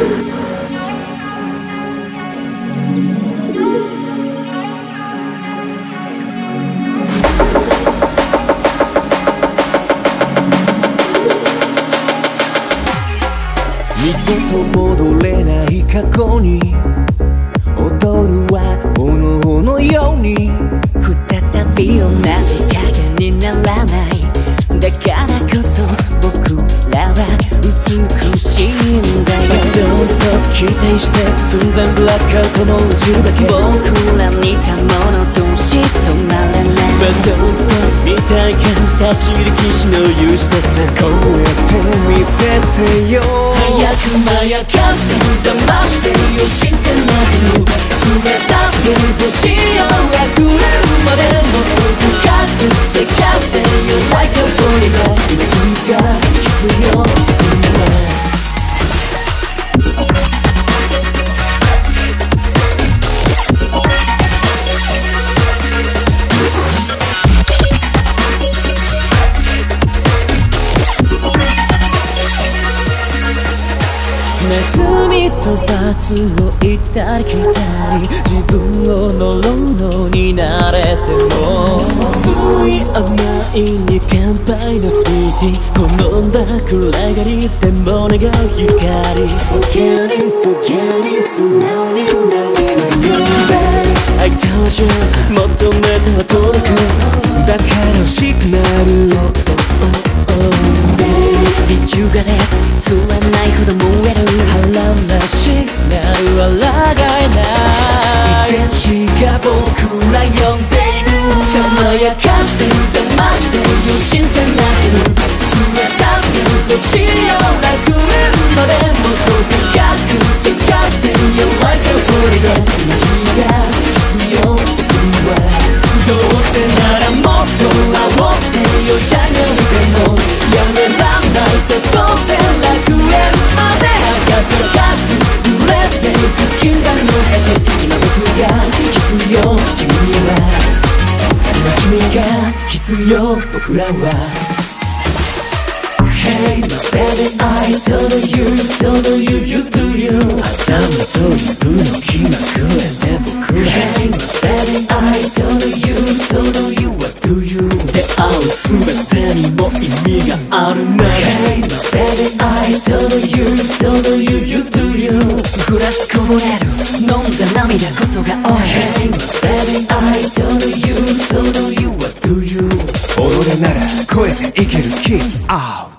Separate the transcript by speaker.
Speaker 1: 二度と戻れない過去に踊るは炎のように
Speaker 2: 再び同じ
Speaker 1: 期待して寸前ブラックアウトもう散るだけ。
Speaker 2: 僕ら似た者同士止まらない
Speaker 1: But don't stop 未体験立ち入り騎士の勇姿でさこうやって見せてよ。
Speaker 2: 早くまやかして騙してよ。新鮮なビュー連れ去って星
Speaker 1: ネズミと罰を行ったり来たり自分を呪うのに慣れても酸い甘いに乾杯のスピーティー好んだ暗がりでも願う光。Forget it, forget it 素直になれないよ Babe I told you 求めては届くだから欲しくなるよ。
Speaker 2: Baby 中華でなる
Speaker 1: 抗えな。い遺伝子が僕ら呼んでいる
Speaker 2: 爽やかして
Speaker 1: 君が必要僕
Speaker 2: ら
Speaker 1: は Hey my baby I told you told you you do you 頭と指の気まぐれ You told you you do you
Speaker 2: グラスこぼれる飲んだ涙こそが多い
Speaker 1: Hey baby I told you told you what do you 己なら超えていける Keep out